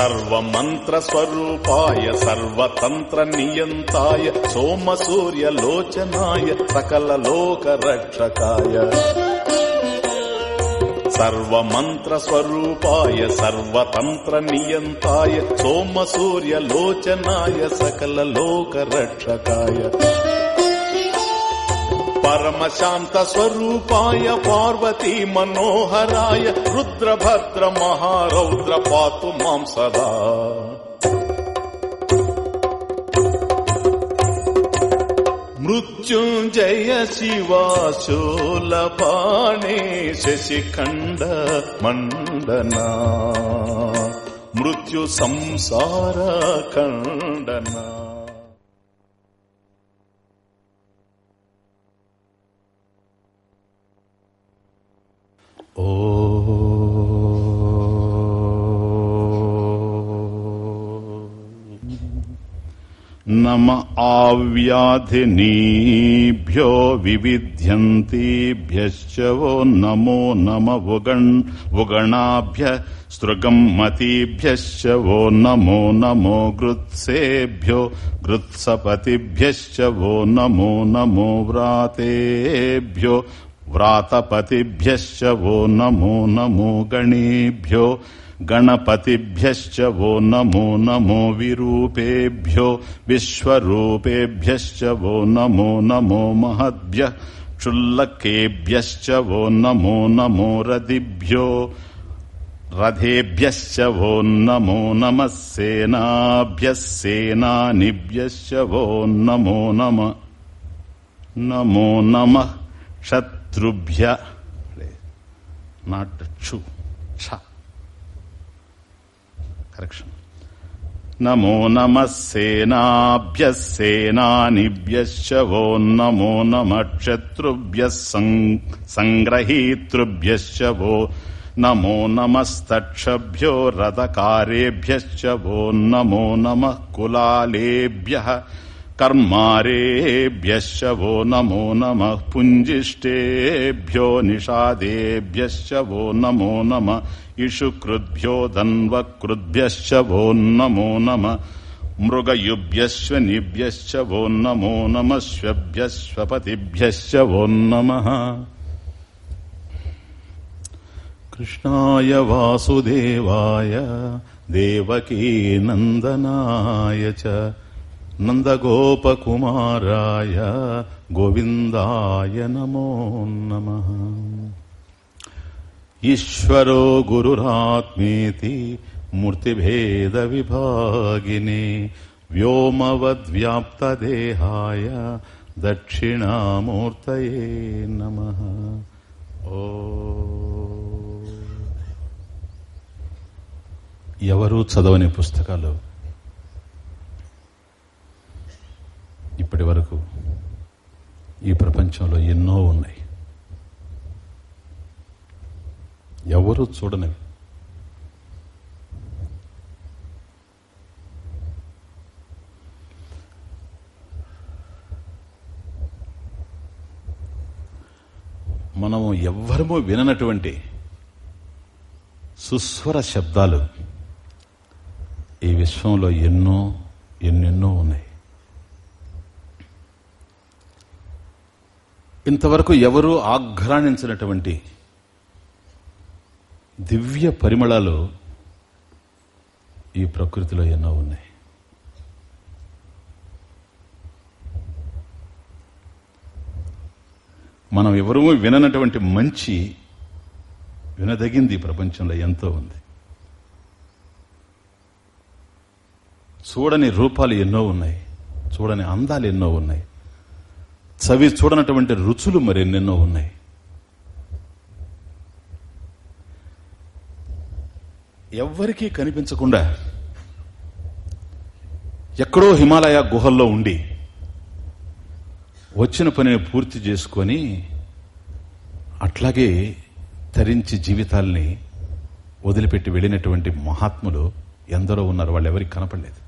సర్వమంత్రస్వరూపాయ సర్వతంత్ర నియంతాయ సోమ సూర్య లోచనాయ సకల లోక రక్షకాయ సర్వమంత్రస్వరూపాయ సర్వతంత్ర నియంతాయ సోమ సూర్య లోచనాయ సకల లోక రక్షకాయ పరమశాంత స్వరూపాయ పార్వతీ మనోహరాయ రుద్రభద్ర మహారౌద్ర పాతు మాం సదా. మృత్యుంజయ శివాశూలపాణే శశిఖండ మండనా మృత్యు సంసార ఖండనా నమ ఆవ్యాధినీభ్యో వివిధ్యంతిభ్యశ్చ వో నమో నమ ఉగణ్ ఉగణాభ్య సృగం మతిభ్యశ్చ వో నమో నమో గృత్సేభ్యో గృత్సపతిభ్యశ్చ నమో నమో వ్రాతపతిభ్యశ్చ వో నమో నమో గణేభ్యో గణపతిభ్యశ్చ వో నమో నమో విరూపేభ్యో విశ్వరూపేభ్యశ్చ వో నమో నమో మహద్భ్య క్షుల్లకేభ్యశ్చ వో నమో నమో రదిభ్యో రథేభ్యశ్చ వో నమో నమ సేనాభ్యసేనానిభ్యశ్చ వో నమో నమ నమో నమ శత్రుభ్య నాట్ క్షు క్ష కరెక్షన్ నమో నమ సేనాభ్య సేనానిభ్యశ్చ వో నమో నమ క్షత్రుభ్య సంగ్రహీతృభ్యశ్చ వో నమో నమస్తక్షభ్యో రథకారేభ్యో నమో నమ కులాలేభ్య కర్మారేభ్యశ్చ నమో నమ పుంజిష్టేభ్యో నిషాదేభ్యశ్చ నమో నమ ఇషుకృద్భ్యో ధన్వకృద్భ్యశ్చ నమో నమ మృగయుభ్యశ్వనిభ్యశ్చ నమో నమ శ్వభ్యశ్వపతిభ్యశ్చ నమ కృష్ణాయ వాసుదేవాయ దేవకీ నందనాయ చ నందగోపకుమారాయ గోవిందాయ నమో నమ ఈశ్వరో గురురాత్మేతి మూర్తిభేద విభాగిని వ్యోమవద్వ్యాప్తదేహాయ దక్షిణామూర్తయే నమ ఓ ఎవరు చదవని పుస్తకాలు? ఇప్పటి వరకు ఈ ప్రపంచంలో ఎన్నో ఉన్నాయి. ఎవరు చూడనివి. మనము ఎవ్వరము విననటువంటి సుస్వర శబ్దాలు ఈ విశ్వంలో ఎన్నో ఎన్నెన్నో ఉన్నాయి. ఇంతవరకు ఎవరూ ఆఘ్రాణించినటువంటి దివ్య పరిమళాలు ఈ ప్రకృతిలో ఎన్నో ఉన్నాయి. మనం ఎవరూ విననటువంటి మంచి వినదగింది ఈ ప్రపంచంలో ఎంతో ఉంది. చూడని రూపాలు ఎన్నో ఉన్నాయి. చూడని అందాలు ఎన్నో ఉన్నాయి. చవి చూడనటువంటి రుచులు మరెన్నెన్నో ఉన్నాయి. ఎవ్వరికీ కనిపించకుండా ఎక్కడో హిమాలయ గుహల్లో ఉండి వచ్చిన పనిని పూర్తి చేసుకొని అట్లాగే తరించి జీవితాల్ని వదిలిపెట్టి వెళ్ళినటువంటి మహాత్ములు ఎందరో ఉన్నారు. వాళ్ళు ఎవరికి కనపడలేదు.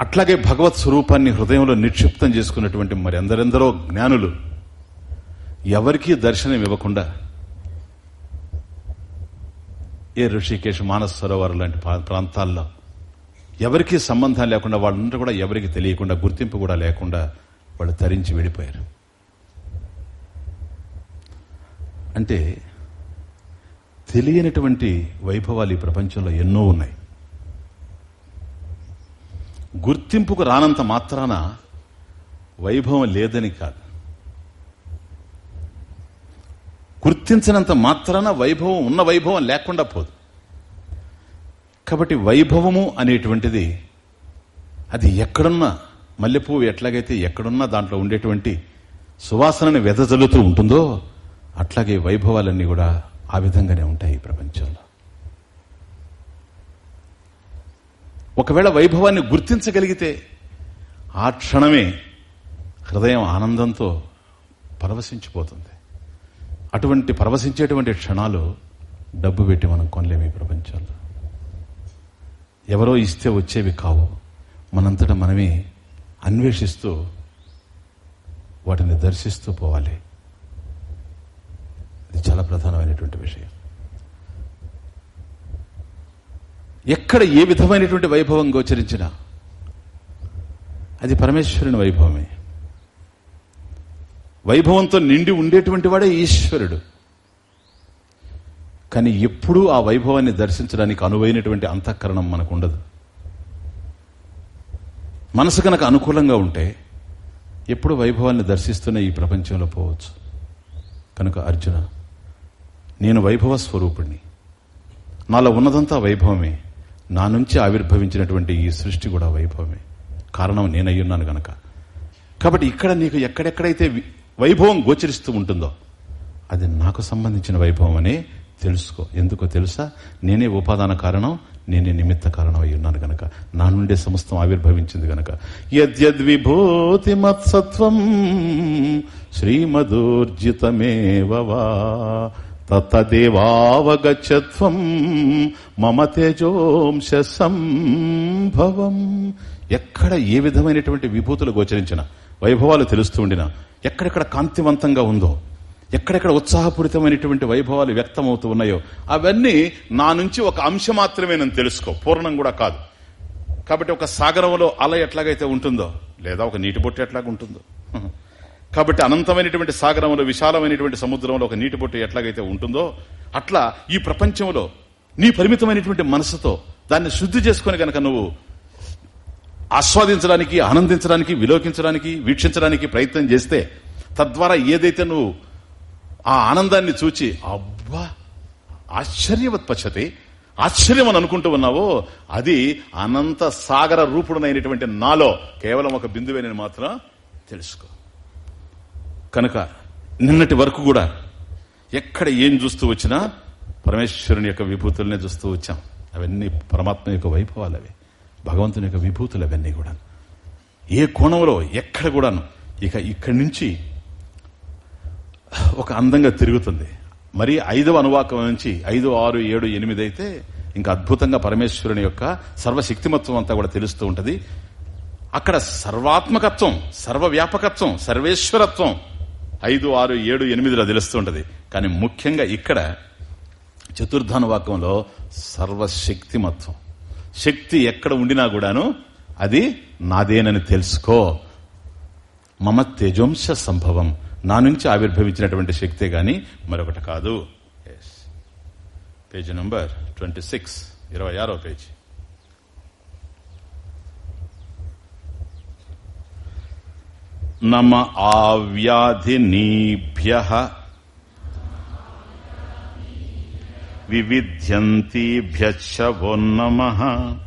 అట్లాగే భగవత్ స్వరూపాన్ని హృదయంలో నిక్షిప్తం చేసుకున్నటువంటి మరి ఎందరెందరో జ్ఞానులు ఎవరికీ దర్శనం ఇవ్వకుండా ఏ ఋషికేశ్ మానస సరోవర్ లాంటి ప్రా- ప్రాంతాల్లో ఎవరికీ సంబంధం లేకుండా వాళ్ళందరూ కూడా ఎవరికి తెలియకుండా గుర్తింపు కూడా లేకుండా వాళ్ళు తరించి వెళ్ళిపోయారు. అంటే తెలియనటువంటి వైభవాలు ఈ ప్రపంచంలో ఎన్నో ఉన్నాయి. గుర్తింపుకు రానంత మాత్రాన వైభవం లేదని కాదు. గుర్తించినంత మాత్రాన వైభవం ఉన్న వైభవం లేకుండా పోదు. కాబట్టి వైభవము అనేటువంటిది అది ఎక్కడున్నా మల్లెపువ్వు ఎట్లాగైతే ఎక్కడున్నా దాంట్లో ఉండేటువంటి సువాసనని వెదజల్లుతూ ఉంటుందో అట్లాగే వైభవాలన్నీ కూడా ఆ విధంగానే ఉంటాయి ఈ ప్రపంచంలో. ఒకవేళ వైభవాన్ని గుర్తించగలిగితే ఆ క్షణమే హృదయం ఆనందంతో పరవశించిపోతుంది. అటువంటి పరవశించేటువంటి క్షణాలు డబ్బు పెట్టి మనం కొనలేము ఈ ప్రపంచంలో. ఎవరో ఇస్తే వచ్చేవి కావు. మనంతటా మనమే అన్వేషిస్తూ వాటిని దర్శిస్తూ పోవాలి. ఇది చాలా ప్రధానమైనటువంటి విషయం. ఎక్కడ ఏ విధమైనటువంటి వైభవం గోచరించినా అది పరమేశ్వరుని వైభవమే. వైభవంతో నిండి ఉండేటువంటి వాడే ఈశ్వరుడు. కానీ ఎప్పుడూ ఆ వైభవాన్ని దర్శించడానికి అనువైనటువంటి అంతఃకరణం మనకు ఉండదు మనసు కనుక అనుకూలంగా ఉంటే ఎప్పుడు వైభవాన్ని దర్శిస్తూనే ఈ ప్రపంచంలో పోవచ్చు. కనుక అర్జున నేను వైభవ స్వరూపుణ్ణి. నాలో ఉన్నదంతా వైభవమే. నా నుంచి ఆవిర్భవించినటువంటి ఈ సృష్టి కూడా వైభవమే. కారణం నేనయ్యున్నాను గనక. కాబట్టి ఇక్కడ నీకు ఎక్కడెక్కడైతే వైభవం గోచరిస్తూ ఉంటుందో అది నాకు సంబంధించిన వైభవం అనే తెలుసుకో. ఎందుకో తెలుసా? నేనే ఉపాదాన కారణం నేనే నిమిత్త కారణం అయి ఉన్నాను గనక. నా నుండే సమస్తం ఆవిర్భవించింది గనక. యద్యద్విభూతి మత్సత్వం శ్రీమదూర్జితమేవ తదేవావగచ్చత్వం మమ తేజోంశ సంభవం ఎక్కడ ఏ విధమైనటువంటి విభూతులు గోచరించిన వైభవాలు తెలుస్తూ ఉండినా ఎక్కడెక్కడ కాంతివంతంగా ఉందో ఎక్కడెక్కడ ఉత్సాహపూరితమైనటువంటి వైభవాలు వ్యక్తమవుతూ ఉన్నాయో అవన్నీ నా నుంచి ఒక అంశం మాత్రమే నేను తెలుసుకో. పూర్ణం కూడా కాదు. కాబట్టి ఒక సాగరంలో అల ఎట్లాగైతే ఉంటుందో లేదా ఒక నీటి బొట్టు ఎట్లాగ ఉంటుందో కాబట్టి అనంతమైనటువంటి సాగరంలో విశాలమైనటువంటి సముద్రంలో ఒక నీటి పొట్టు ఎట్లాగైతే ఉంటుందో అట్లా ఈ ప్రపంచంలో నీ పరిమితమైనటువంటి మనసుతో దాన్ని శుద్ధి చేసుకొని గనక నువ్వు ఆస్వాదించడానికి ఆనందించడానికి విలోకించడానికి వీక్షించడానికి ప్రయత్నం చేస్తే తద్వారా ఏదైతే నువ్వు ఆ ఆనందాన్ని చూచి అబ్బా ఆశ్చర్యవత్పచ్చతి ఆశ్చర్యం అని అనుకుంటూ ఉన్నావో అది అనంత సాగర రూపుడునైనటువంటి నాలో కేవలం ఒక బిందువేనని మాత్రం తెలుసుకో. కనుక నిన్నటి వరకు కూడా ఎక్కడ ఏం చూస్తూ వచ్చినా పరమేశ్వరుని యొక్క విభూతులనే చూస్తూ వచ్చాం. అవన్నీ పరమాత్మ యొక్క వైభవాలు అవి. భగవంతుని యొక్క విభూతులు అవన్నీ కూడా. ఏ కోణంలో ఎక్కడ కూడాను ఇక ఇక్కడి నుంచి ఒక అందంగా తిరుగుతుంది. మరి ఐదవ అనువాకం నుంచి ఐదు ఆరు ఏడు ఎనిమిది అయితే ఇంకా అద్భుతంగా పరమేశ్వరుని యొక్క సర్వశక్తిమత్వం అంతా కూడా తెలుస్తూ ఉంటుంది. అక్కడ సర్వాత్మకత్వం సర్వవ్యాపకత్వం సర్వేశ్వరత్వం ఐదు ఆరు ఏడు ఎనిమిదిలో తెలుస్తుంటది. కానీ ముఖ్యంగా ఇక్కడ చతుర్థానువాకంలో సర్వశక్తిమత్వం. శక్తి ఎక్కడ ఉండినా కూడాను అది నాదేనని తెలుసుకో. మమ తేజోంశ సంభవం. నా నుంచి ఆవిర్భవించినటువంటి శక్తే గాని మరొకటి కాదు. పేజ్ నంబర్ ట్వంటీ సిక్స్ ఇరవై ఆరో పేజీ. నమ ఆవ్యాధినీభ్య వివిధ్యంతిభ్యశ్చ నమ.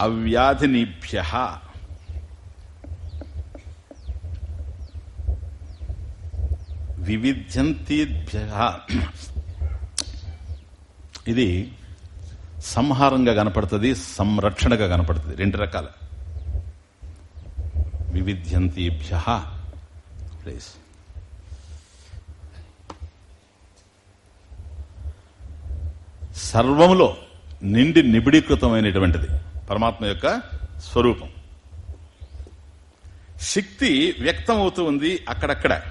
అవ్యాధినిభ్య. వివిధ్యంతిభ్య. ఇది సంహారంగా కనపడుతుంది సంరక్షణగా కనపడుతుంది రెండు రకాల. వివిధ్యంతిభ్య. ప్లీజ్ సర్వములో నిండి నిబిడీకృతమైనటువంటిది పరమాత్మ యొక్క స్వరూపం. శక్తి వ్యక్తం అవుతూ ఉంది అక్కడక్కడ.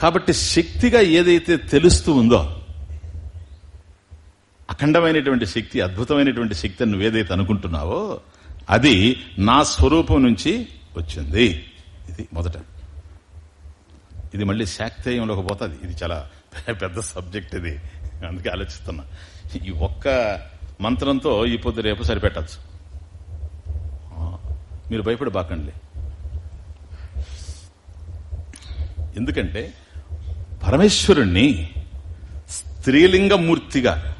కాబట్టి శక్తిగా ఏదైతే తెలుస్తూ ఉందో అఖండమైనటువంటి శక్తి అద్భుతమైనటువంటి శక్తి అని నువ్వేదైతే అనుకుంటున్నావో అది నా స్వరూపం నుంచి వచ్చింది. ఇది మొదట. ఇది మళ్ళీ శాక్తేయంలోకి పోతుంది. ఇది చాలా పెద్ద సబ్జెక్ట్ ఇది. అందుకే ఆలోచిస్తున్నా. ఈ ఒక్క మంత్రంతో ఈ పొద్దు రేపు సరిపెట్టచ్చు. మీరు భయపడి బాకండి. ఎందుకంటే పరమేశ్వరుణ్ణి స్త్రీలింగమూర్తిగా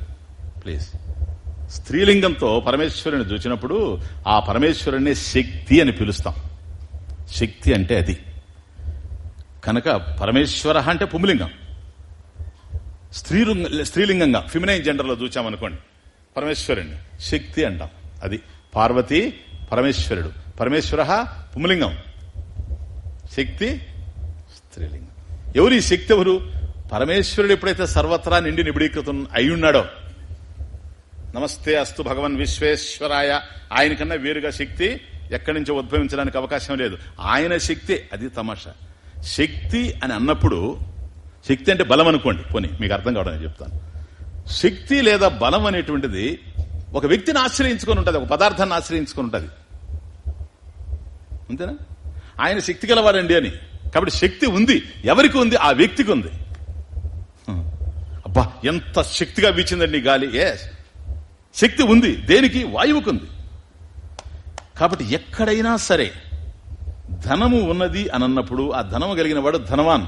ప్లీజ్ స్త్రీలింగంతో పరమేశ్వరుని చూసినప్పుడు ఆ పరమేశ్వరుణ్ణి శక్తి అని పిలుస్తాం. శక్తి అంటే అది. కనుక పరమేశ్వర అంటే పుంలింగం. స్త్రీలింగ స్త్రీలింగంగా ఫిమినైన్ జెండర్లో చూచామనుకోండి పరమేశ్వరుణ్ణి శక్తి అంటాం. అది పార్వతి పరమేశ్వరుడు. పరమేశ్వర పుంలింగం. శక్తి స్త్రీలింగం. ఎవరు ఈ శక్తి ఎవరు పరమేశ్వరుడు ఎప్పుడైతే సర్వత్రా నిండి నిబిడీకృతం అయి నమస్తే అస్తు భగవన్ విశ్వేశ్వరాయ. ఆయనకన్నా వేరుగా శక్తి ఎక్కడి నుంచో ఉద్భవించడానికి అవకాశం లేదు. ఆయన శక్తి అది తమాషా. శక్తి అని అన్నప్పుడు శక్తి అంటే బలం అనుకోండి. పోనీ మీకు అర్థం కావడానికి చెప్తాను. శక్తి లేదా బలం అనేటువంటిది ఒక వ్యక్తిని ఆశ్రయించుకొని ఉంటుంది ఒక పదార్థాన్ని ఆశ్రయించుకొని ఉంటుంది. అంతేనా? ఆయన శక్తి గలవాడండి అని. కాబట్టి శక్తి ఉంది. ఎవరికి ఉంది? ఆ వ్యక్తికి ఉంది. అబ్బా ఎంత శక్తిగా వీచిందండి గాలి. ఎస్ శక్తి ఉంది. దేనికి? వాయువుకు ఉంది. కాబట్టి ఎక్కడైనా సరే ధనము ఉన్నది అని అన్నప్పుడు ఆ ధనము కలిగిన వాడు ధనవాన్.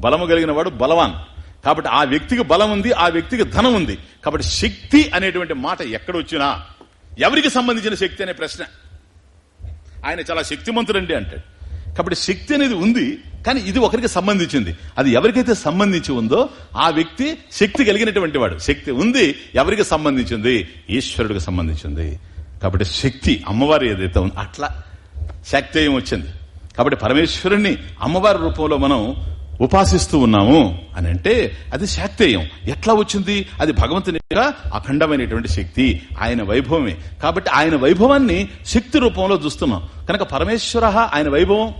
బలము కలిగిన వాడు బలవాన్. కాబట్టి ఆ వ్యక్తికి బలం ఉంది ఆ వ్యక్తికి ధనం ఉంది. కాబట్టి శక్తి అనేటువంటి మాట ఎక్కడొచ్చినా ఎవరికి సంబంధించిన శక్తి అనే ప్రశ్న? ఆయన చాలా శక్తిమంతుడండి అంటాడు. కాబట్టి శక్తి అనేది ఉంది కానీ ఇది ఒకరికి సంబంధించింది. అది ఎవరికైతే సంబంధించి ఉందో ఆ వ్యక్తి శక్తి కలిగినటువంటి వాడు. శక్తి ఉంది ఎవరికి సంబంధించింది? ఈశ్వరుడికి సంబంధించింది. కాబట్టి శక్తి అమ్మవారు ఏదైతే ఉందో అట్లా శక్తి వచ్చింది? కాబట్టి పరమేశ్వరుణ్ణి అమ్మవారి రూపంలో మనం ఉపాసిస్తూ ఉన్నాము అని అంటే అది శాక్తేయం. ఎట్లా వచ్చింది? అది భగవంతుని అఖండమైనటువంటి శక్తి. ఆయన వైభవమే. కాబట్టి ఆయన వైభవాన్ని శక్తి రూపంలో చూస్తున్నాం. కనుక పరమేశ్వర ఆయన వైభవం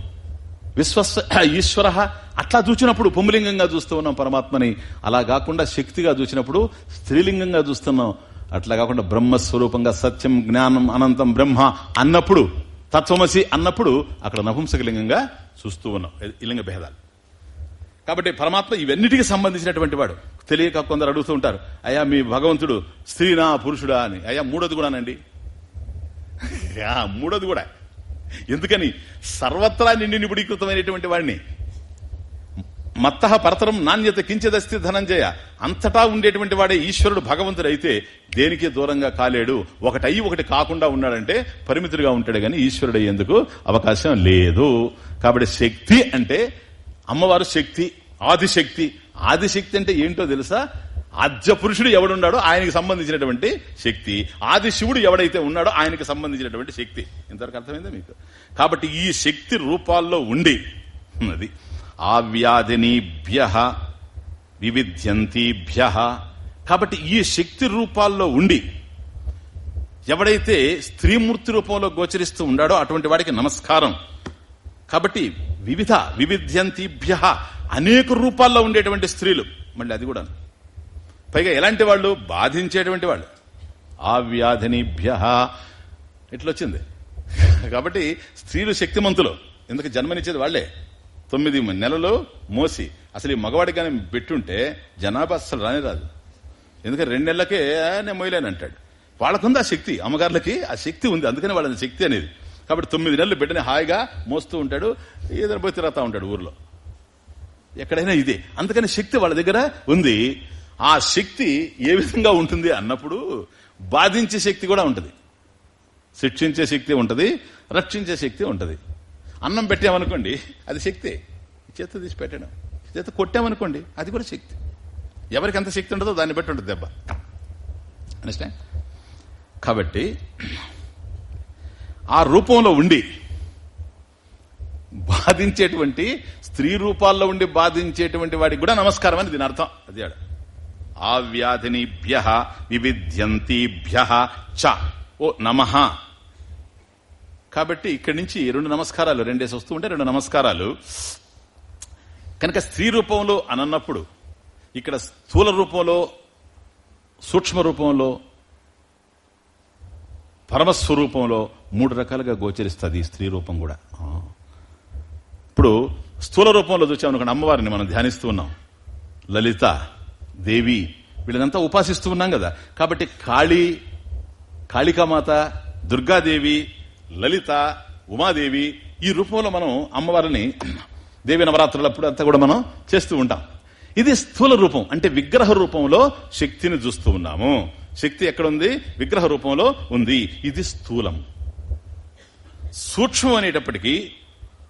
విశ్వస్ ఈశ్వర అట్లా చూసినప్పుడు పుంలింగంగా చూస్తూ ఉన్నాం పరమాత్మని. అలా కాకుండా శక్తిగా చూసినప్పుడు స్త్రీలింగంగా చూస్తున్నాం. అట్లా కాకుండా బ్రహ్మస్వరూపంగా సత్యం జ్ఞానం అనంతం బ్రహ్మ అన్నప్పుడు తత్వమసి అన్నప్పుడు అక్కడ నపుంసకలింగంగా చూస్తూ ఉన్నాం. ఇలింగ భేదాలు. కాబట్టి పరమాత్మ ఇవన్నిటికీ సంబంధించినటువంటి వాడు. తెలియక కొందరు అడుగుతూ ఉంటారు అయ్యా మీ భగవంతుడు స్త్రీనా పురుషుడా? అని. అయ్యా మూడోది కూడానండి. మూడోది కూడా. ఎందుకని? సర్వత్రా నిండి నిపుడీకృతమైనటువంటి వాడిని. మత్త పరతరం నాణ్యత కించదస్తి ధనంజయ. అంతటా ఉండేటువంటి వాడే ఈశ్వరుడు భగవంతుడు అయితే దేనికి దూరంగా కాలేడు? ఒకటి అయ్యి ఒకటి కాకుండా ఉన్నాడంటే పరిమితుడిగా ఉంటాడు గాని ఈశ్వరుడు అయ్యేందుకు అవకాశం లేదు. కాబట్టి శక్తి అంటే అమ్మవారు శక్తి ఆదిశక్తి. ఆదిశక్తి అంటే ఏంటో తెలుసా? ఆద్య పురుషుడు ఎవడున్నాడో ఆయనకి సంబంధించినటువంటి శక్తి. ఆది శివుడు ఎవడైతే ఉన్నాడో ఆయనకి సంబంధించినటువంటి శక్తి. ఇంతవరకు అర్థమైందా మీకు? కాబట్టి ఈ శక్తి రూపాల్లో ఉండి అది ఆవ్యాధినిభ్య వివిధ్యంతిభ్య. కాబట్టి ఈ శక్తి రూపాల్లో ఉండి ఎవడైతే స్త్రీమూర్తి రూపంలో గోచరిస్తూ ఉన్నాడో అటువంటి వాడికి నమస్కారం. కాబట్టి వివిధ వివిధ్యంతిభ్య అనేక రూపాల్లో ఉండేటువంటి స్త్రీలు. మళ్ళీ అది కూడా పైగా ఎలాంటి వాళ్ళు? బాధించేటువంటి వాళ్ళు. ఆ వ్యాధినిభ్య ఇట్లొచ్చింది. కాబట్టి స్త్రీలు శక్తిమంతులు. ఎందుకు జన్మనిచ్చేది వాళ్ళే తొమ్మిది నెలలు మోసి అసలు ఈ మగవాడికి కానీ పెట్టుంటే జనాభా అసలు రాని రాదు ఎందుకంటే రెండు నెలలకే నేను మొయ్యలేని అంటాడు వాళ్ళకుంది ఆ శక్తి. అమ్మగారులకి ఆ శక్తి ఉంది. అందుకని వాళ్ళని శక్తి అనేది. కాబట్టి తొమ్మిది నెలలు బిడ్డని హాయిగా మోస్తూ ఉంటాడు ఏదైనా పోయి తిరుగుతూ ఉంటాడు ఊర్లో. ఎక్కడైనా ఇదే. అందుకని శక్తి వాళ్ళ దగ్గర ఉంది. ఆ శక్తి ఏ విధంగా ఉంటుంది అన్నప్పుడు బాధించే శక్తి కూడా ఉంటుంది. శిక్షించే శక్తి ఉంటుంది. రక్షించే శక్తి ఉంటుంది. అన్నం పెట్టామనుకోండి అది శక్తి. చేత తీసి పెట్టడం. చేత కొట్టామనుకోండి అది కూడా శక్తి. ఎవరికి ఎంత శక్తి ఉంటుందో దాన్ని బట్టి ఉంటుంది దెబ్బ. అండర్స్టాండ్ కాబట్టి ఆ రూపంలో ఉండి బాధించేటువంటి స్త్రీ రూపాల్లో ఉండి బాధించేటువంటి వాడికి కూడా నమస్కారం అని దీని అర్థం. అది ఆ వ్యాధినిభ్య వివిధ్యంతిభ్య చ. ఓ నమః. కాబట్టి ఇక్కడి నుంచి రెండు నమస్కారాలు రెండేసి వస్తూ ఉంటే రెండు నమస్కారాలు. కనుక స్త్రీ రూపంలో అనన్నప్పుడు ఇక్కడ స్థూల రూపంలో సూక్ష్మ రూపంలో పరమస్వరూపంలో మూడు రకాలుగా గోచరిస్తుంది ఈ స్త్రీ రూపం కూడా. ఇప్పుడు స్థూల రూపంలో చూసామనుకోండి అమ్మవారిని మనం ధ్యానిస్తూ ఉన్నాం. లలిత దేవి వీళ్ళనంతా ఉపాసిస్తూ ఉన్నాం కదా. కాబట్టి కాళీ కాళికామాత దుర్గాదేవి లలిత ఉమాదేవి ఈ రూపంలో మనం అమ్మవారిని దేవి నవరాత్రులప్పుడు అంతా కూడా మనం చేస్తూ ఉంటాం. ఇది స్థూల రూపం అంటే విగ్రహ రూపంలో శక్తిని చూస్తూ ఉన్నాము. శక్తి ఎక్కడుంది? విగ్రహ రూపంలో ఉంది. ఇది స్థూలం. సూక్ష్మం అనేటప్పటికీ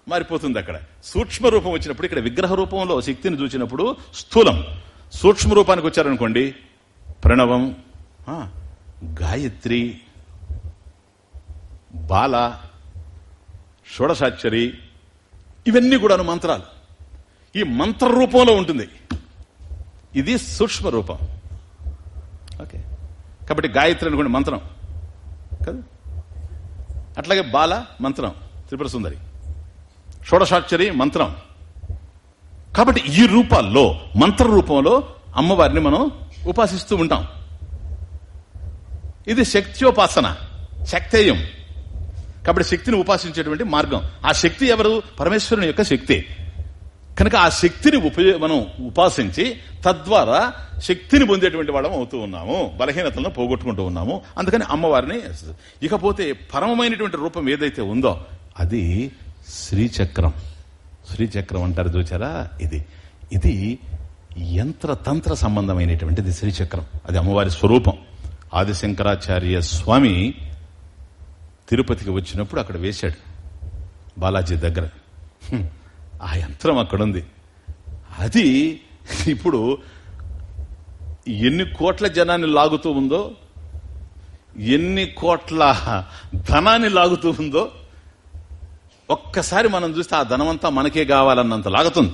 మారిపోతుంది అక్కడ. సూక్ష్మ రూపం వచ్చినప్పుడు ఇక్కడ విగ్రహ రూపంలో శక్తిని చూసినప్పుడు స్థూలం. సూక్ష్మ రూపానికి వచ్చారనుకోండి ప్రణవం గాయత్రి బాల షోడశాక్షరి ఇవన్నీ కూడాను మంత్రాలు. ఈ మంత్ర రూపంలో ఉంటుంది. ఇది సూక్ష్మ రూపం. ఓకే. కాబట్టి గాయత్రి అనుకోండి మంత్రం. కదా? అట్లాగే బాల మంత్రం త్రిపుర సుందరి. షోడశాక్షరి మంత్రం. కాబట్టి ఈ రూపాల్లో మంత్ర రూపంలో అమ్మవారిని మనం ఉపాసిస్తూ ఉంటాం. ఇది శక్త్యోపాసన శక్తేయం. కాబట్టి శక్తిని ఉపాసించేటువంటి మార్గం. ఆ శక్తి ఎవరు? పరమేశ్వరుని యొక్క శక్తి. కనుక ఆ శక్తిని ఉపయోగ మనం ఉపాసించి తద్వారా శక్తిని పొందేటువంటి వాళ్ళం అవుతూ ఉన్నాము. బలహీనతలను పోగొట్టుకుంటూ ఉన్నాము. అందుకని అమ్మవారిని ఇకపోతే పరమమైనటువంటి రూపం ఏదైతే ఉందో అది శ్రీచక్రం. శ్రీచక్రం అంటారు చూచారా? ఇది. ఇది యంత్రతంత్ర సంబంధమైనటువంటిది శ్రీచక్రం. అది అమ్మవారి స్వరూపం. ఆదిశంకరాచార్య స్వామి తిరుపతికి వచ్చినప్పుడు అక్కడ వేశాడు. బాలాజీ దగ్గర. ఆ యంత్రం అక్కడుంది. అది ఇప్పుడు ఎన్ని కోట్ల జనాన్ని లాగుతూ ఉందో ఎన్ని కోట్ల ధనాన్ని లాగుతూ ఉందో ఒక్కసారి మనం చూస్తే ఆ ధనమంతా మనకే కావాలన్నంత లాగుతుంది.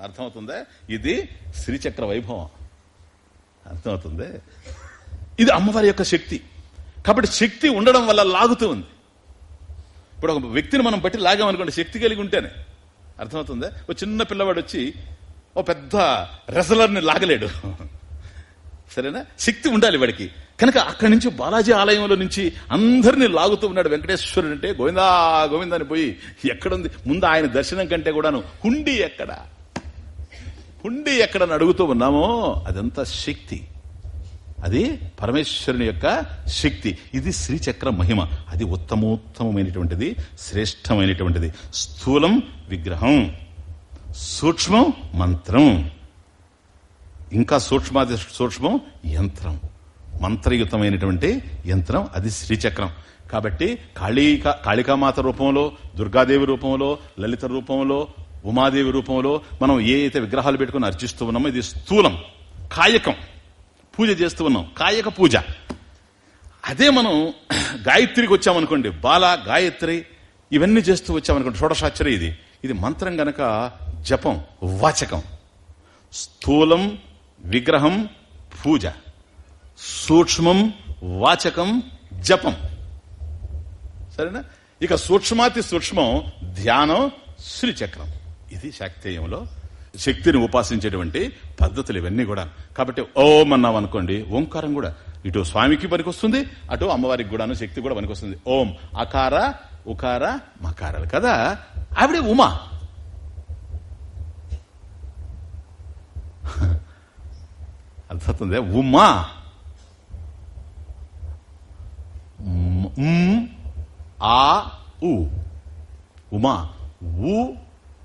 అర్థమవుతుందే? ఇది శ్రీచక్ర వైభవం. అర్థమవుతుంది? ఇది అమ్మవారి యొక్క శక్తి. కాబట్టి శక్తి ఉండడం వల్ల లాగుతూ ఉంది. ఇప్పుడు ఒక వ్యక్తిని మనం బట్టి లాగామనుకోండి శక్తి కలిగి ఉంటేనే. అర్థమవుతుందా? ఒక చిన్న పిల్లవాడు వచ్చి ఓ పెద్ద రెసలర్ని లాగలేడు. సరేనా? శక్తి ఉండాలి వాడికి. కనుక అక్కడి నుంచి బాలాజీ ఆలయంలో నుంచి అందరినీ లాగుతూ ఉన్నాడు వెంకటేశ్వరుడు అంటే గోవిందా గోవిందా అని పోయి ఎక్కడుంది? ముందు ఆయన దర్శనం కంటే కూడాను హుండీ ఎక్కడ? హుండీ ఎక్కడని అడుగుతూ ఉన్నామో అదంతా శక్తి. అది పరమేశ్వరుని యొక్క శక్తి. ఇది శ్రీచక్ర మహిమ. అది ఉత్తమోత్తమైనటువంటిది శ్రేష్టమైనటువంటిది. స్థూలం విగ్రహం. సూక్ష్మం మంత్రం. ఇంకా సూక్ష్మాది సూక్ష్మం యంత్రం. మంత్రయుతమైనటువంటి యంత్రం అది శ్రీచక్రం. కాబట్టి కాళీకా కాళికామాత రూపంలో దుర్గాదేవి రూపంలో లలిత రూపంలో ఉమాదేవి రూపంలో మనం ఏ అయితే విగ్రహాలు పెట్టుకుని అర్చిస్తూ ఉన్నామో ఇది స్థూలం కాయకం. పూజ చేస్తూ ఉన్నాం. కాయక పూజ. అదే మనం గాయత్రికి వచ్చామనుకోండి బాల గాయత్రి ఇవన్నీ చేస్తూ వచ్చామనుకోండి షోడశాచరి ఇది. ఇది మంత్రం గనక జపం వాచకం. స్థూలం విగ్రహం పూజ. సూక్ష్మం వాచకం జపం. సరేనా? ఇక సూక్ష్మాతి సూక్ష్మం ధ్యానం శ్రీచక్రం. ఇది శాక్తేయంలో శక్తిని ఉపాసించేటువంటి పద్ధతులు ఇవన్నీ కూడా. కాబట్టి ఓం అన్నాం అనుకోండి ఓంకారం కూడా. ఇటు స్వామికి పనికొస్తుంది అటు అమ్మవారికి కూడాను శక్తి కూడా పనికొస్తుంది. ఓం అకార ఉకార మకారాలు. కదా? ఆవిడే ఉమా. అర్థమవుతుంది? ఉమా. ఆ ఉమా. ఉ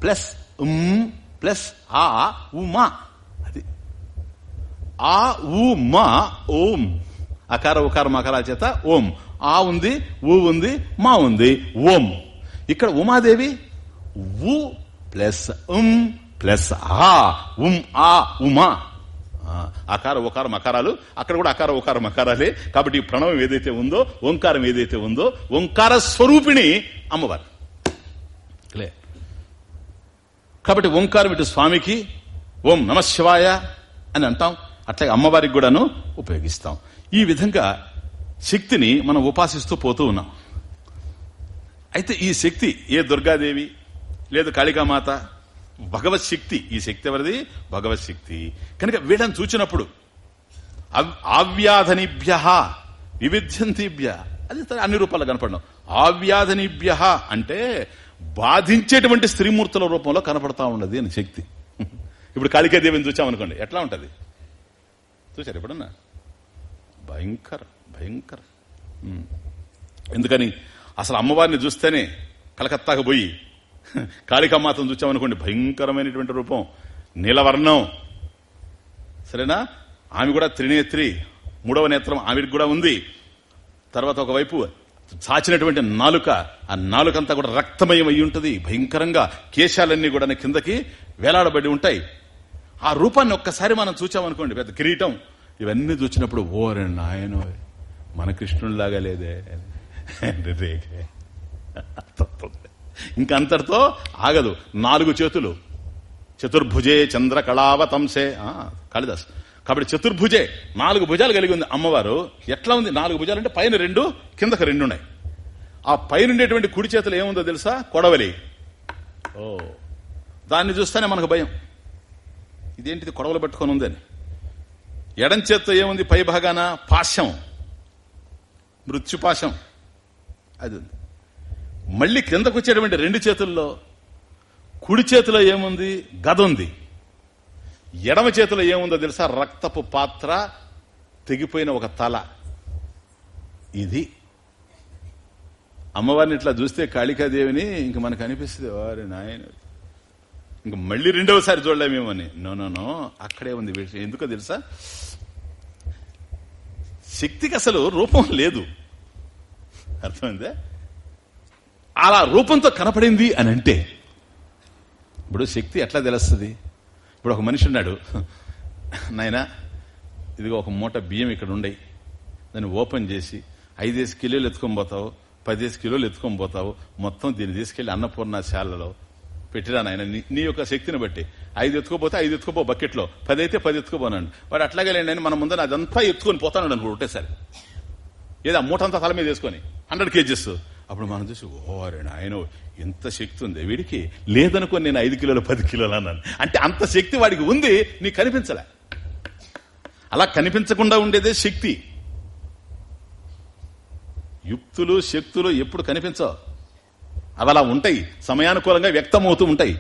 ప్లస్ ఉమ్ ప్లస్ ఆ ఉమా. అది. ఆ ఉమా ఓం. అకార ఉకార మకార చేత ఓం. ఆ ఉంది ఊ ఉంది మా ఉంది ఓం. ఇక్కడ ఉమాదేవి ఉ ప్లస్ ఉమ్ ప్లస్ ఆ ఉమ్ ఆ ఉమా. అకార ఉకార మకారాలు. అక్కడ కూడా అకార ఉకార మకారాలే. కాబట్టి ఈ ప్రణవం ఏదైతే ఉందో ఓంకారం ఏదైతే ఉందో ఓంకార స్వరూపిణి అమ్మవారు. క్లియర్? కాబట్టి ఓంకారం ఇటు స్వామికి ఓం నమశివాయ అని అంటాం. అట్లాగే అమ్మవారికి కూడాను ఉపయోగిస్తాం. ఈ విధంగా శక్తిని మనం ఉపాసిస్తూ పోతూ ఉన్నాం. అయితే ఈ శక్తి ఏ దుర్గాదేవి లేదు కాళికామాత భగవత్ శక్తి ఈ శక్తి ఎవరిది? భగవత్ శక్తి. కనుక వీళ్ళని చూచినప్పుడు ఆవ్యాధనిభ్య వివిధ్యంతిభ్య. అది అన్ని రూపాల్లో కనపడడం. ఆవ్యాధనిభ్య అంటే బాధించేటువంటి స్త్రీమూర్తుల రూపంలో కనపడతా ఉన్నది అని శక్తి. ఇప్పుడు కాళికాదేవిని చూసామనుకోండి ఎట్లా ఉంటుంది? చూశారు ఎప్పుడన్నా? భయంకర భయంకర. ఎందుకని? అసలు అమ్మవారిని చూస్తేనే కలకత్తాకు పోయి కాళికమ్మాతను చూసామనుకోండి భయంకరమైనటువంటి రూపం. నీలవర్ణం. సరేనా? ఆమె కూడా త్రినేత్రి. మూడవ నేత్రం ఆమెకి కూడా ఉంది. తర్వాత ఒకవైపు చాచినటువంటి నాలుక ఆ నాలుకంతా కూడా రక్తమయం అయి ఉంటుంది భయంకరంగా కేశాలన్నీ కూడా కిందకి వేలాడబడి ఉంటాయి. ఆ రూపాన్ని ఒక్కసారి మనం చూచామనుకోండి పెద్ద కిరీటం. ఇవన్నీ చూసినప్పుడు ఓరే నాయనో మన కృష్ణుడిలాగా లేదే. రేగే. ఇంకా అంతటితో ఆగదు. నాలుగు చేతులు. చతుర్భుజే చంద్ర కళావతంసే. ఆ, కాళిదాస్. కాబట్టి చతుర్భుజే నాలుగు భుజాలు కలిగి ఉంది అమ్మవారు. ఎట్లా ఉంది? నాలుగు భుజాలు అంటే పైన రెండు కిందకు రెండు ఉన్నాయి ఆ పైన ఉండేటువంటి కుడి చేతులు ఏముందో తెలుసా? కొడవలి. ఓ. దాన్ని చూస్తేనే మనకు భయం. ఇదేంటిది కొడవలు పెట్టుకొని ఉందని. ఎడం చేత్తో ఏముంది? పై భాగాన పాశం. మృత్యుపాశం. అది ఉంది. మళ్ళీ కిందకు వచ్చేటువంటి రెండు చేతుల్లో కుడి చేతిలో ఏముంది? గద ఉంది. ఎడమ చేతిలో ఏముందో తెలుసా? రక్తపు పాత్ర తెగిపోయిన ఒక తల. ఇది. అమ్మవారిని ఇట్లా చూస్తే కాళికాదేవిని ఇంక మనకు అనిపిస్తుంది వారి నాయన. ఇంక మళ్ళీ రెండవసారి చూడలేమేమని. నో నో నో అక్కడే ఉంది విషయం. ఎందుకో తెలుసా? శక్తికి అసలు రూపం లేదు. అర్థమైందే? అలా రూపంతో కనపడింది అని అంటే ఇప్పుడు శక్తి ఎట్లా తెలుస్తుంది? ఇప్పుడు ఒక మనిషి ఉన్నాడు. నాయన ఇదిగో ఒక మూట బియ్యం ఇక్కడ ఉండయి దాన్ని ఓపెన్ చేసి ఐదేసి కిలోలు ఎత్తుకొని పోతావు పదిహేసి కిలోలు ఎత్తుకొని పోతావు మొత్తం దీన్ని తీసుకెళ్ళి అన్నపూర్ణ శాలలో పెట్టిరా నాయన. నీ- నీ యొక్క శక్తిని బట్టి. ఐదు ఎత్తుకోపోతే ఐదు ఎత్తుకోపో బకెట్లో. పది అయితే పది ఎత్తుకోపోనండి. వాడు అట్లాగే లేండి మన ముందర అదంతా ఎత్తుకొని పోతానండి అనుకో ఒకటేసారి ఏదో ఆ మూటంతా తల మీద వేసుకొని హండ్రెడ్ కేజీస్. అప్పుడు మనం చూసి ఓరే నాయన ఎంత శక్తి ఉంది వీడికి? లేదనుకో నేను ఐదు కిలోలు పది కిలోలు అన్నాను. అంటే అంత శక్తి వాడికి ఉంది నీకు కనిపించలే. అలా కనిపించకుండా ఉండేదే శక్తి. యుక్తులు శక్తులు ఎప్పుడు కనిపించవు. అవి అలా ఉంటాయి సమయానుకూలంగా వ్యక్తమవుతూ ఉంటాయి.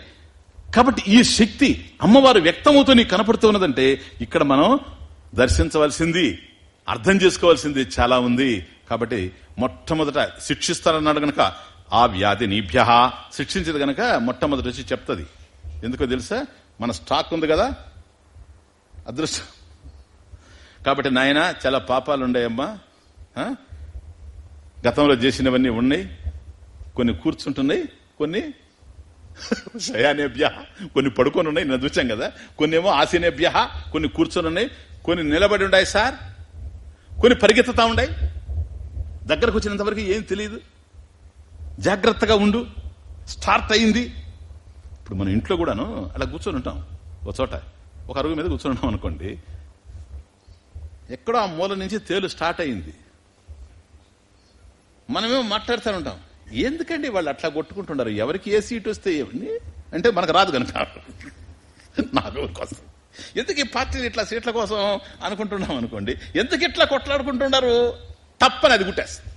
కాబట్టి ఈ శక్తి అమ్మవారు వ్యక్తమవుతూ నీకు కనపడుతూ ఉన్నదంటే ఇక్కడ మనం దర్శించవలసింది అర్థం చేసుకోవాల్సింది చాలా ఉంది. కాబట్టి మొట్టమొదట శిక్షిస్తారన్నాడు గనక ఆ వ్యాధి నీభ్య శిక్షించదు గనక మొట్టమొదటి వచ్చి చెప్తుంది. ఎందుకో తెలుసా? మన స్టాక్ ఉంది కదా? అదృష్టం. కాబట్టి నాయన చాలా పాపాలు ఉన్నాయమ్మా గతంలో చేసినవన్నీ ఉన్నాయి. కొన్ని కూర్చుంటున్నాయి. కొన్ని శయానేభ్య కొన్ని పడుకొని ఉన్నాయి నేను చూచాం కదా? కొన్ని ఏమో ఆసీనేభ్య కొన్ని కూర్చొని ఉన్నాయి కొన్ని నిలబడి ఉన్నాయి సార్. కొన్ని పరిగెత్తుతా ఉన్నాయి దగ్గరకు వచ్చినంత వరకు ఏం తెలియదు. జాగ్రత్తగా ఉండు. స్టార్ట్ అయింది ఇప్పుడు మన ఇంట్లో కూడాను అలా కూర్చొని ఉంటాం. ఒక చోట. ఒక అరుగు మీద కూర్చొని ఉంటాం అనుకోండి. ఎక్కడో ఆ మూల నుంచి తేలు స్టార్ట్ అయింది మనమేమో మాట్లాడుతూ ఉంటాం. ఎందుకండి వాళ్ళు అట్లా కొట్టుకుంటున్నారు ఎవరికి ఏ సీట్ వస్తే ఏమండి? అంటే మనకు రాదు కనుక. నాకు కోసం. ఎందుకు ఈ పార్టీలు ఇట్లా సీట్ల కోసం అనుకుంటున్నాం అనుకోండి? ఎందుకు ఇట్లా కొట్లాడుకుంటున్నారు? తప్పని అది గుట్టేస్తుంది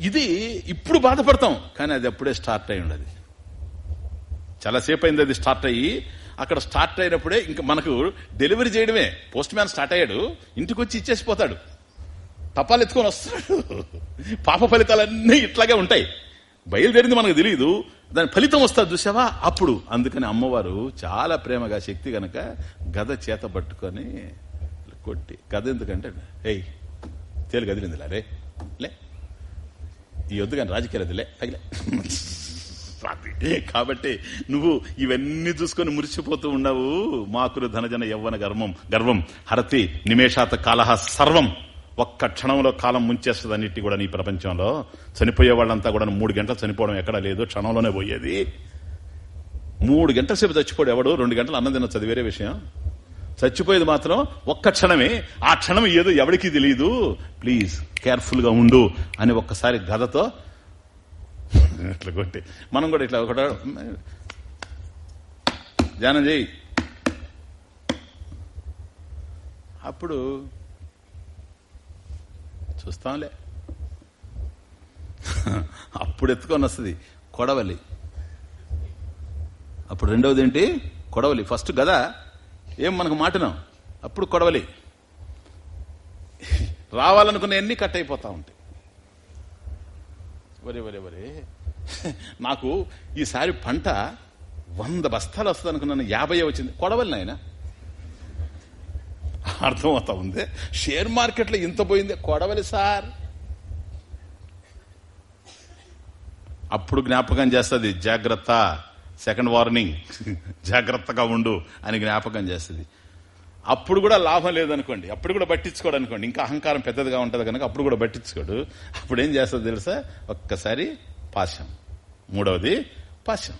ఇది ఇప్పుడు బాధపడతాం కానీ అది అప్పుడే స్టార్ట్ అయి ఉండదు. చాలాసేపు అయింది అది స్టార్ట్ అయ్యి అక్కడ స్టార్ట్ అయినప్పుడే ఇంకా మనకు డెలివరీ చేయడమే. పోస్ట్ మ్యాన్ స్టార్ట్ అయ్యాడు ఇంటికి వచ్చి ఇచ్చేసిపోతాడు. తపాలు ఎత్తుకొని వస్తాడు. పాప ఫలితాలన్నీ ఇట్లాగే ఉంటాయి. బయలుదేరింది మనకు తెలియదు దాని ఫలితం వస్తుంది చూసావా? అప్పుడు. అందుకని అమ్మవారు చాలా ప్రేమగా శక్తి గనక గద చేత పట్టుకొని కొట్టి గద ఎందుకంటే ఏయ్ తేలు గదిలిందిలా రే లే. ఈ వద్దు కానీ రాజకీయాలు లే తగిలే కాబట్టి నువ్వు ఇవన్నీ చూసుకొని మురిసిపోతూ ఉన్నావు మాకులు ధనజన యవ్వన గర్వం గర్వం. హరతి నిమేషాత కాలహ సర్వం. ఒక్క క్షణంలో కాలం ముంచేస్తుంది అన్నిటి కూడా నీ ప్రపంచంలో. చనిపోయే వాళ్ళంతా కూడా మూడు గంటలు చనిపోవడం ఎక్కడా లేదు క్షణంలోనే పోయేది. మూడు గంటల సేపు చచ్చిపోడు ఎవడు? రెండు గంటలు అన్నం తినొచ్చు అది వేరే విషయం. చచ్చిపోయేది మాత్రం ఒక్క క్షణమే. ఆ క్షణం ఏదో ఎవడికి తెలియదు ప్లీజ్. కేర్ఫుల్గా ఉండు అని ఒక్కసారి గదతో ఇట్లా కొట్టి. మనం కూడా ఇట్లా ఒకట ధ్యానం చేయి అప్పుడు చూస్తాంలే. అప్పుడు ఎత్తుకొని వస్తుంది కొడవలి. అప్పుడు రెండవది ఏంటి? కొడవలి. ఫస్ట్ గదా. ఏం మనకు మాటినాం? అప్పుడు కొడవలి. రావాలనుకునే అన్ని కట్ అయిపోతా ఉంటాయి. వరే వరే వరే నాకు ఈసారి పంట వంద బస్తాలు వస్తుంది అనుకున్నాను యాభై వచ్చింది. కొడవలి నాయన. అర్థమవుతా ఉంది. షేర్ మార్కెట్లో ఇంత పోయింది. కొడవలి సార్. అప్పుడు జ్ఞాపకం చేస్తుంది జాగ్రత్త. Second warning. జాగ్రత్తగా ఉండు అని జ్ఞాపకం చేస్తుంది. అప్పుడు కూడా లాభం లేదనుకోండి. అప్పుడు కూడా పట్టించుకోడు అనుకోండి. ఇంకా అహంకారం పెద్దదిగా ఉంటుంది కనుక అప్పుడు కూడా పట్టించుకోడు. అప్పుడు ఏం చేస్తుంది తెలుసా? ఒక్కసారి పాశం. మూడవది పాశం.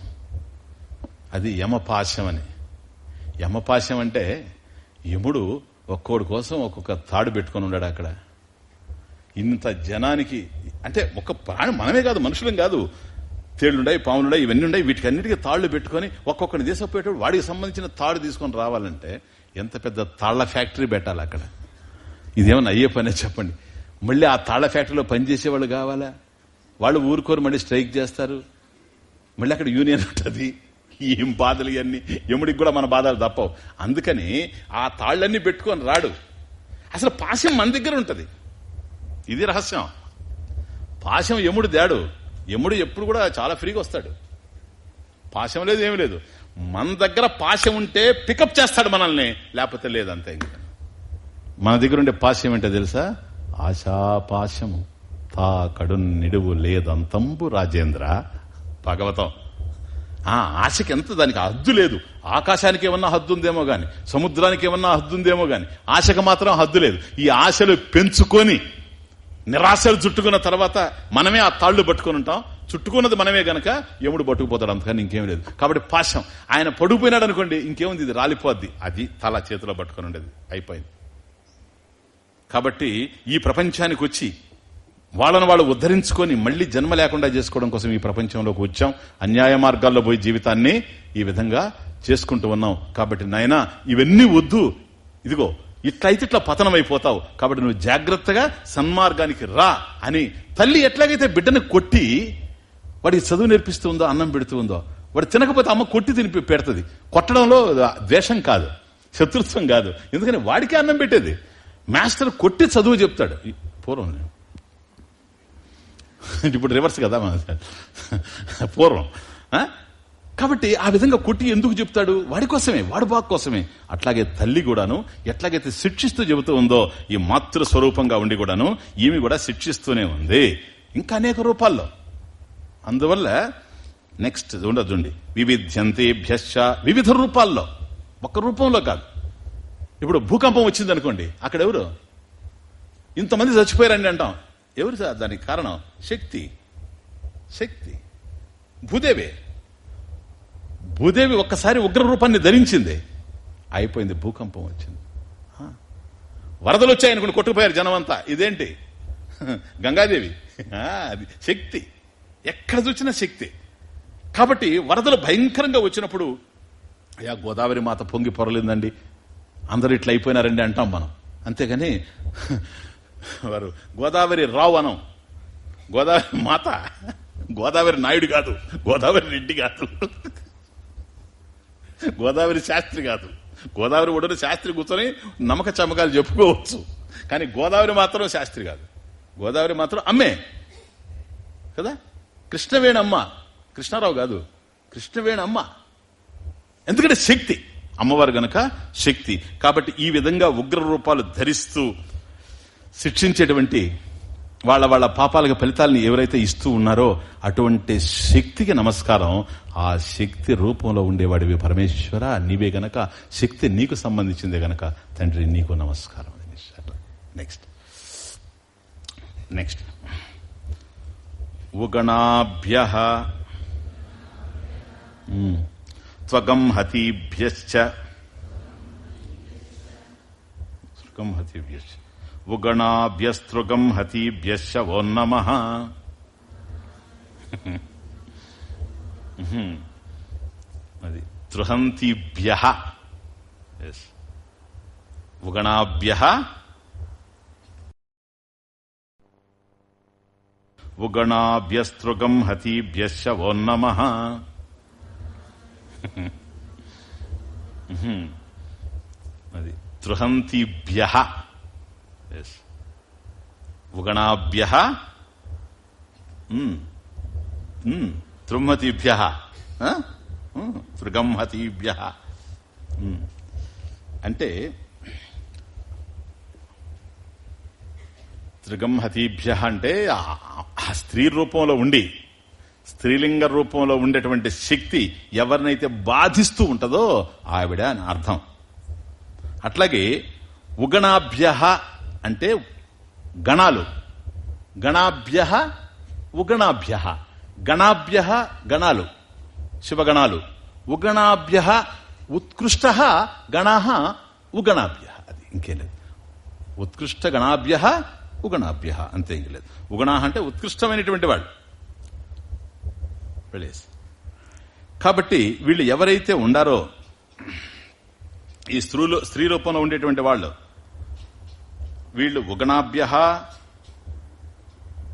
అది యమపాశం అని. యమపాశం అంటే యముడు ఒక్కోడి కోసం ఒక్కొక్క తాడు పెట్టుకొని ఉన్నాడు అక్కడ. ఇంత జనానికి అంటే ఒక ప్రాణి మనమే కాదు మనుషులం కాదు. తేళ్ళుండయి పాములుండయి ఇవన్నీ ఉన్నాయి. వీటికి అన్నిటికీ తాళ్ళు పెట్టుకొని ఒక్కొక్కరిని తీసుకుపోయేటప్పుడు వాడికి సంబంధించిన తాడు తీసుకొని రావాలంటే ఎంత పెద్ద తాళ్ళ ఫ్యాక్టరీ పెట్టాలి అక్కడ? ఇదేమన్నా అయ్యే పనే చెప్పండి. మళ్ళీ ఆ తాళ్ళ ఫ్యాక్టరీలో పనిచేసే వాళ్ళు కావాలా? వాళ్ళు ఊరుకోరు మళ్ళీ స్ట్రైక్ చేస్తారు. మళ్ళీ అక్కడ యూనియన్ ఉంటుంది. ఏం బాధలు ఇవన్నీ? ఎముడికి కూడా మన బాధలు తప్పవు. అందుకని ఆ తాళ్ళన్నీ పెట్టుకొని రాడు. అసలు పాశం మన దగ్గర ఉంటుంది. ఇది రహస్యం. పాశం ఎముడు దాడు ఎముడు ఎప్పుడు కూడా చాలా ఫ్రీగా వస్తాడు. పాశం లేదు ఏమి లేదు. మన దగ్గర పాశం ఉంటే పికప్ చేస్తాడు మనల్ని. లేకపోతే లేదంతే ఇంకా. మన దగ్గర ఉండే పాశం ఏంటో తెలుసా? ఆశాపాశము తా కడు నిడువు లేదంతంబు రాజేంద్ర. భాగవతం. ఆ ఆశకి ఎంత దానికి హద్దు లేదు. ఆకాశానికి ఏమన్నా హద్దు ఉందేమో గాని సముద్రానికి ఏమన్నా హద్దు ఉందేమో గాని ఆశకు మాత్రం హద్దు లేదు. ఈ ఆశలు పెంచుకొని నిరాశలు చుట్టుకున్న తర్వాత మనమే ఆ తాళ్ళు పట్టుకుని ఉంటాం. చుట్టుకున్నది మనమే గనక ఎముడు పట్టుకుపోతాడు అంతకని ఇంకేం లేదు. కాబట్టి పాశం. ఆయన పడుకుపోయినాడు అనుకోండి ఇంకేముంది ఇది? రాలిపోద్ది. అది తల చేతిలో పట్టుకుని ఉండేది. అయిపోయింది. కాబట్టి ఈ ప్రపంచానికి వచ్చి వాళ్ళను వాళ్ళు ఉద్ధరించుకొని మళ్ళీ జన్మ లేకుండా చేసుకోవడం కోసం ఈ ప్రపంచంలోకి వచ్చాం. అన్యాయ మార్గాల్లో పోయి జీవితాన్ని ఈ విధంగా చేసుకుంటూ ఉన్నాం. కాబట్టి నాయన ఇవన్నీ వద్దు. ఇదిగో ఇట్లయితే ఇట్లా పతనం అయిపోతావు కాబట్టి నువ్వు జాగ్రత్తగా సన్మార్గానికి రా అని తల్లి ఎట్లాగైతే బిడ్డను కొట్టి వాడికి చదువు నేర్పిస్తూ ఉందో అన్నం పెడుతూ ఉందో వాడు తినకపోతే అమ్మ కొట్టి తినిపి పెడుతుంది. కొట్టడంలో ద్వేషం కాదు శత్రుత్వం కాదు. ఎందుకని వాడికి అన్నం పెట్టేది? మాస్టర్ కొట్టి చదువు చెప్తాడు. పూర్వం ఇప్పుడు రివర్స్ కదా పూర్వం. కాబట్టి ఆ విధంగా కొట్టి ఎందుకు చెప్తాడు? వాడి కోసమే వాడి బాగు కోసమే. అట్లాగే తల్లి కూడాను ఎట్లాగైతే శిక్షిస్తూ చెబుతూ ఉందో ఈ మాతృ స్వరూపంగా ఉండి కూడాను ఈమె కూడా శిక్షిస్తూనే ఉంది. ఇంకా అనేక రూపాల్లో. అందువల్ల నెక్స్ట్ ఉండదుండి వివిధ్యంతి భ్యశ వివిధ రూపాల్లో. ఒక్క రూపంలో కాదు. ఇప్పుడు భూకంపం వచ్చింది అనుకోండి అక్కడ ఎవరు ఇంతమంది చచ్చిపోయారండి అంటాం. ఎవరు సార్? దానికి కారణం శక్తి. శక్తి. భూదేవి. భూదేవి ఒక్కసారి ఉగ్ర రూపాన్ని ధరించింది. అయిపోయింది భూకంపం వచ్చింది. వరదలు వచ్చాయనుకోండి కొట్టుకుపోయారు జనం అంతా ఇదేంటి? గంగాదేవి. అది శక్తి. ఎక్కడ చూసినా శక్తి. కాబట్టి వరదలు భయంకరంగా వచ్చినప్పుడు అయ్యా గోదావరి మాత పొంగి పొరలిందండి. అందరూ ఇట్లా అయిపోయినారండి అంటాం మనం. అంతేగాని వారు గోదావరి రావు అనం. గోదావరి మాత గోదావరి నాయుడు కాదు గోదావరి రెడ్డి కాదు. గోదావరి శాస్త్రి కాదు. గోదావరి ఒడరు శాస్త్రి కూర్చొని నమ్మక చమకాలు చెప్పుకోవచ్చు. కానీ గోదావరి మాత్రం శాస్త్రి కాదు. గోదావరి మాత్రం అమ్మే. కదా? కృష్ణవేణమ్మ. కృష్ణారావు కాదు. కృష్ణవేణమ్మ. ఎందుకంటే శక్తి. అమ్మవారు గనక శక్తి. కాబట్టి ఈ విధంగా ఉగ్ర రూపాలు ధరిస్తూ శిక్షించేటువంటి వాళ్ళ వాళ్ళ పాపాలకు ఫలితాలను ఎవరైతే ఇస్తూ ఉన్నారో అటువంటి శక్తికి నమస్కారం. ఆ శక్తి రూపంలో ఉండేవాడివి పరమేశ్వర. నీవే గనక శక్తి నీకు సంబంధించిందే గనక తండ్రి నీకు నమస్కారం. నెక్స్ట్. నెక్స్ట్. ఉగణాభ్య. త్వగం హతీభ్యశ్చ. తృగం ఓ నమ. అది తృహంతిభ్య ఉగణాభ్య ఉగణాభ్యస్తృగం హతీభ్యశ్చ ఓ నమ అది తృహంతిభ్య. ఉగణాభ్య. తృంహతిభ్య తృగంహతిభ్య. అంటే త్రిగంహతీభ్య అంటే ఆ స్త్రీ రూపంలో ఉండి స్త్రీలింగ రూపంలో ఉండేటువంటి శక్తి ఎవరినైతే బాధిస్తూ ఉంటుందో ఆవిడ అని అర్థం. అట్లాగే ఉగణాభ్య అంటే గణాలు. గణాభ్య ఉగణాభ్య. గణాభ్య గణాలు. శివగణాలు. ఉగణాభ్య ఉత్కృష్ట గణ ఉగణాభ్య. అది ఇంకేం లేదు. ఉత్కృష్ట గణాభ్య ఉగణాభ్య అంతే ఇంక లేదు. ఉగణా అంటే ఉత్కృష్టమైనటువంటి వాడు వెళ్ళేసి. కాబట్టి వీళ్ళు ఎవరైతే ఉండారో ఈ స్త్రీలు స్త్రీ రూపంలో ఉండేటువంటి వాళ్ళు వీళ్ళు ఉగణాభ్య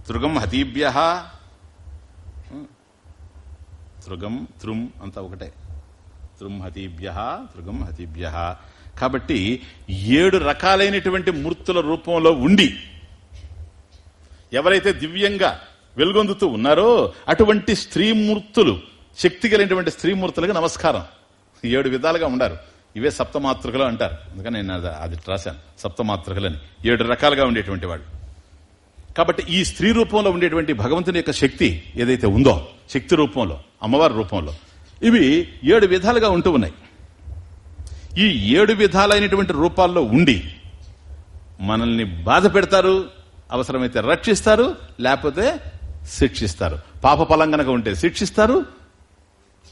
తృగం హతీభ్య తృగం తృం అంతా ఒకటే. తృం హతీభ్య తృగం హతీభ్య. కాబట్టి ఏడు రకాలైనటువంటి మూర్తుల రూపంలో ఉండి ఎవరైతే దివ్యంగా వెలుగొందుతూ ఉన్నారో అటువంటి స్త్రీమూర్తులు శక్తి కలిగినటువంటి స్త్రీమూర్తులకు నమస్కారం. ఏడు విధాలుగా ఉండారు. ఇవే సప్తమాతృకలు అంటారు. అందుకని నేను అది రాశాను. సప్తమాతృకలని. ఏడు రకాలుగా ఉండేటువంటి వాళ్ళు. కాబట్టి ఈ స్త్రీ రూపంలో ఉండేటువంటి భగవంతుని యొక్క శక్తి ఏదైతే ఉందో శక్తి రూపంలో అమ్మవారి రూపంలో ఇవి ఏడు విధాలుగా ఉంటూ ఉన్నాయి. ఈ ఏడు విధాలైనటువంటి రూపాల్లో ఉండి మనల్ని బాధ పెడతారు అవసరమైతే రక్షిస్తారు లేకపోతే శిక్షిస్తారు. పాపఫలం గనక ఉంటే శిక్షిస్తారు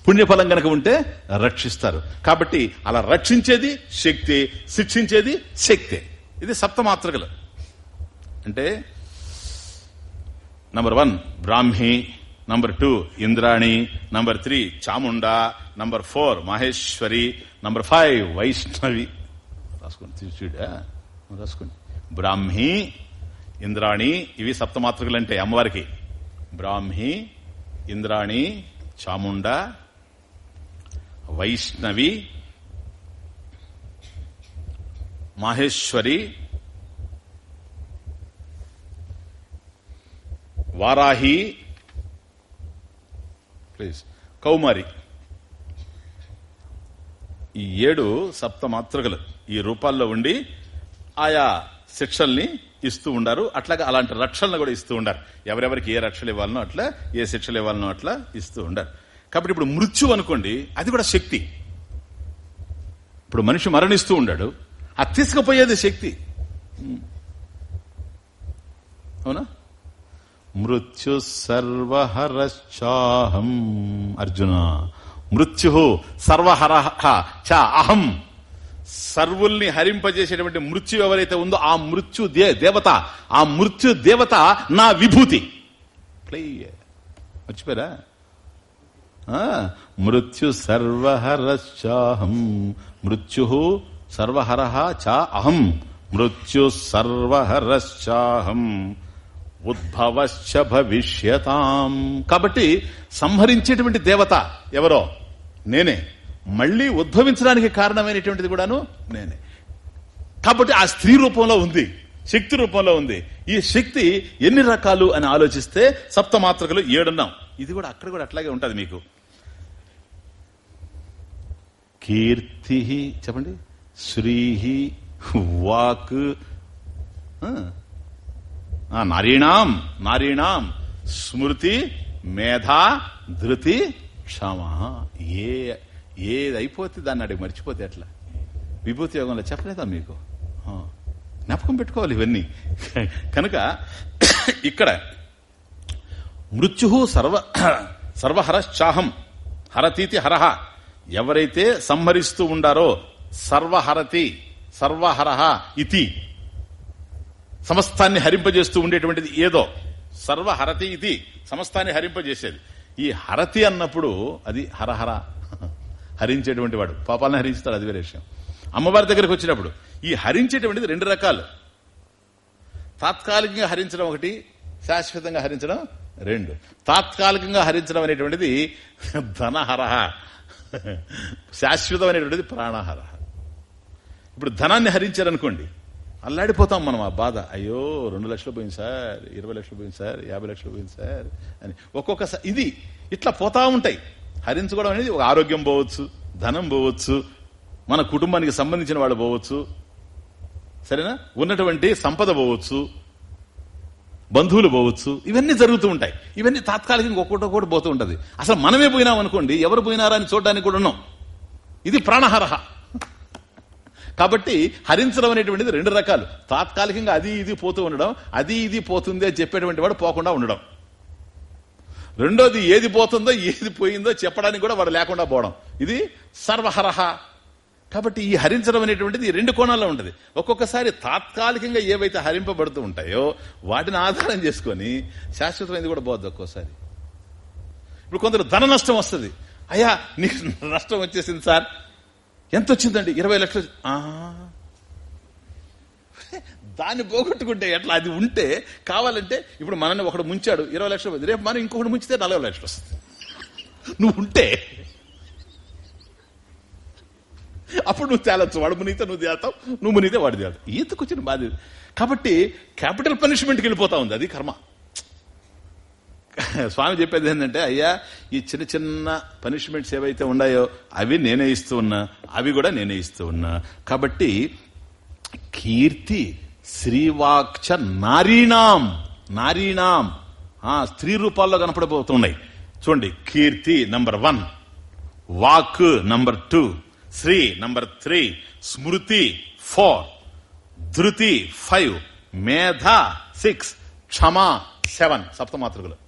పుణ్యఫలం గనక ఉంటే రక్షిస్తారు. కాబట్టి అలా రక్షించేది శక్తి శిక్షించేది శక్తి. ఇది సప్తమాత్రకలు. అంటే number one Brahmi. Number two Indrani. Number three Chamunda. Number four Maheshwari. Number five Vaishnavi. రాసుకోండి చూడా రాసుకోండి. బ్రాహ్మి ఇంద్రాణి ఇవి సప్తమాతృకలు అంటే అమ్మవారికి. బ్రాహ్మి ఇంద్రాణి చాముండ వైష్ణవి మాహేశ్వరి వారాహి ప్లీజ్ కౌమారి. ఈ ఏడు సప్త మాతృకలు ఈ రూపాల్లో ఉండి ఆయా శిక్షల్ని ఇస్తూ ఉండారు. అట్లాగే అలాంటి రక్షణలు కూడా ఇస్తూ ఉండారు. ఎవరెవరికి ఏ రక్షలు ఇవ్వాలనో అట్లా ఏ శిక్షలు ఇవ్వాలనో అట్లా ఇస్తూ ఉండారు. కాబట్టి ఇప్పుడు మృత్యు అనుకోండి అది కూడా శక్తి. ఇప్పుడు మనిషి మరణిస్తూ ఉండాడు అది తీసుకుపోయేది శక్తి. అవునా? మృత్యు సర్వహరచాహం అర్జున. మృత్యు సర్వహర చ అహం. సర్వుల్ని హరింపజేసేటువంటి మృత్యు ఎవరైతే ఉందో ఆ మృత్యు దేవత. ఆ మృత్యు దేవత నా విభూతి. మర్చిపోయారా? మృత్యు సర్వహరచాహం మృత్యు సర్వహర చ అహం. మృత్యు సర్వహరచాహం ఉద్భవశ్చ భవిష్యతాం. కాబట్టి సంహరించేటువంటి దేవత ఎవరో? నేనే. మళ్ళీ ఉద్భవించడానికి కారణమైనటువంటిది కూడాను నేనే. కాబట్టి ఆ స్త్రీ రూపంలో ఉంది శక్తి రూపంలో ఉంది. ఈ శక్తి ఎన్ని రకాలు అని ఆలోచిస్తే సప్తమాత్రకలు ఏడున్నాం. ఇది కూడా అక్కడ కూడా అట్లాగే ఉంటుంది మీకు. కీర్తి చెప్పండి. శ్రీహి వాక్. నారీణాం నారీణాం. స్మృతి మేధా ధృతి క్షమ. ఏ ఏది అయిపోతే దాన్ని అడిగి మర్చిపోతే ఎట్లా? విభూతి యోగంలో చెప్పలేదా మీకు? జ్ఞాపకం పెట్టుకోవాలి ఇవన్నీ. కనుక ఇక్కడ మృత్యు సర్వ సర్వహరశ్చాహం హరతీతి హరహ ఎవరైతే సంహరిస్తూ ఉండారో సర్వహరతి సర్వహరహ ఇతి సమస్తాన్ని హరింపజేస్తూ ఉండేటువంటిది ఏదో సర్వహరతి ఇది సమస్తాన్ని హరింపజేసేది. ఈ హరతి అన్నప్పుడు అది హరహర. హరించేటువంటి వాడు. పాపాలను హరించుతాడు అది వేరే విషయం. అమ్మవారి దగ్గరకు వచ్చినప్పుడు ఈ హరించేటువంటిది రెండు రకాలు. తాత్కాలికంగా హరించడం ఒకటి శాశ్వతంగా హరించడం రెండు. తాత్కాలికంగా హరించడం అనేటువంటిది ధనహరహ. శాశ్వతమైనటువంటిది ప్రాణహర ఇప్పుడు ధనాన్ని హరించారనుకోండి అల్లాడిపోతాం మనం ఆ బాధ. అయ్యో రెండు లక్షలు పోయింది సార్ ఇరవై లక్షలు పోయింది సార్ యాభై లక్షలు పోయింది సార్ అని ఒక్కొక్కసారి ఇది ఇట్లా పోతా ఉంటాయి. హరించుకోవడం అనేది ఒక ఆరోగ్యం పోవచ్చు ధనం పోవచ్చు మన కుటుంబానికి సంబంధించిన వాళ్ళు పోవచ్చు. సరేనా? ఉన్నటువంటి సంపద పోవచ్చు బంధువులు పోవచ్చు ఇవన్నీ జరుగుతూ ఉంటాయి. ఇవన్నీ తాత్కాలికంగా ఒక్కొక్కటి ఒక్కొక్కటి పోతూ ఉంటుంది. అసలు మనమే పోయినాం అనుకోండి ఎవరు పోయినారా అని చూడడానికి కూడా ఉన్నాం. ఇది ప్రాణహరహ. కాబట్టి హరించడం అనేటువంటిది రెండు రకాలు. తాత్కాలికంగా అది ఇది పోతూ ఉండడం అది ఇది పోతుంది అని చెప్పేటువంటి వాడు పోకుండా ఉండడం. రెండోది ఏది పోతుందో ఏది పోయిందో చెప్పడానికి కూడా వాడు లేకుండా పోవడం. ఇది సర్వహరహ. కాబట్టి ఈ హరించడం అనేటువంటిది రెండు కోణాల్లో ఉంటుంది. ఒక్కొక్కసారి తాత్కాలికంగా ఏవైతే హరింపబడుతూ ఉంటాయో వాటిని ఆధారం చేసుకొని శాశ్వతమైనది కూడా పోద్ది ఒక్కోసారి. ఇప్పుడు కొందరు ధన నష్టం వస్తుంది. అయ్యా నీకు నష్టం వచ్చేసింది సార్. ఎంత వచ్చిందండి? ఇరవై లక్షలు. దాన్ని పోగొట్టుకుంటే ఎట్లా? అది ఉంటే కావాలంటే ఇప్పుడు మనల్ని ఒకడు ముంచాడు ఇరవై లక్షలు పోయింది. రేపు మనం ఇంకొకటి ముంచితే నలభై లక్షలు వస్తుంది. నువ్వు ఉంటే అప్పుడు నువ్వు తేలొచ్చు. వాడు మునిగితే నువ్వు తేల్తావు నువ్వు మునిగితే వాడు తేల్తావు. ఈతకు వచ్చిన బాధ్యత కాబట్టి క్యాపిటల్ పనిష్మెంట్కి వెళ్ళిపోతా ఉంది. అది కర్మ. స్వామి చెప్పేది ఏంటంటే అయ్యా ఈ చిన్న చిన్న పనిష్మెంట్స్ ఏవైతే ఉన్నాయో అవి నేనే ఇస్తూ ఉన్నా అవి కూడా నేనే ఇస్తూ ఉన్నా. కాబట్టి కీర్తి శ్రీవాక్చ నారీణాం నారీణాం ఆ స్త్రీ రూపాల్లో కనపడబోతున్నాయి. చూడండి Kirti number one Vak number two Shri number three Smriti four Dhriti five Medha six Kshama seven సప్తమాతృకులు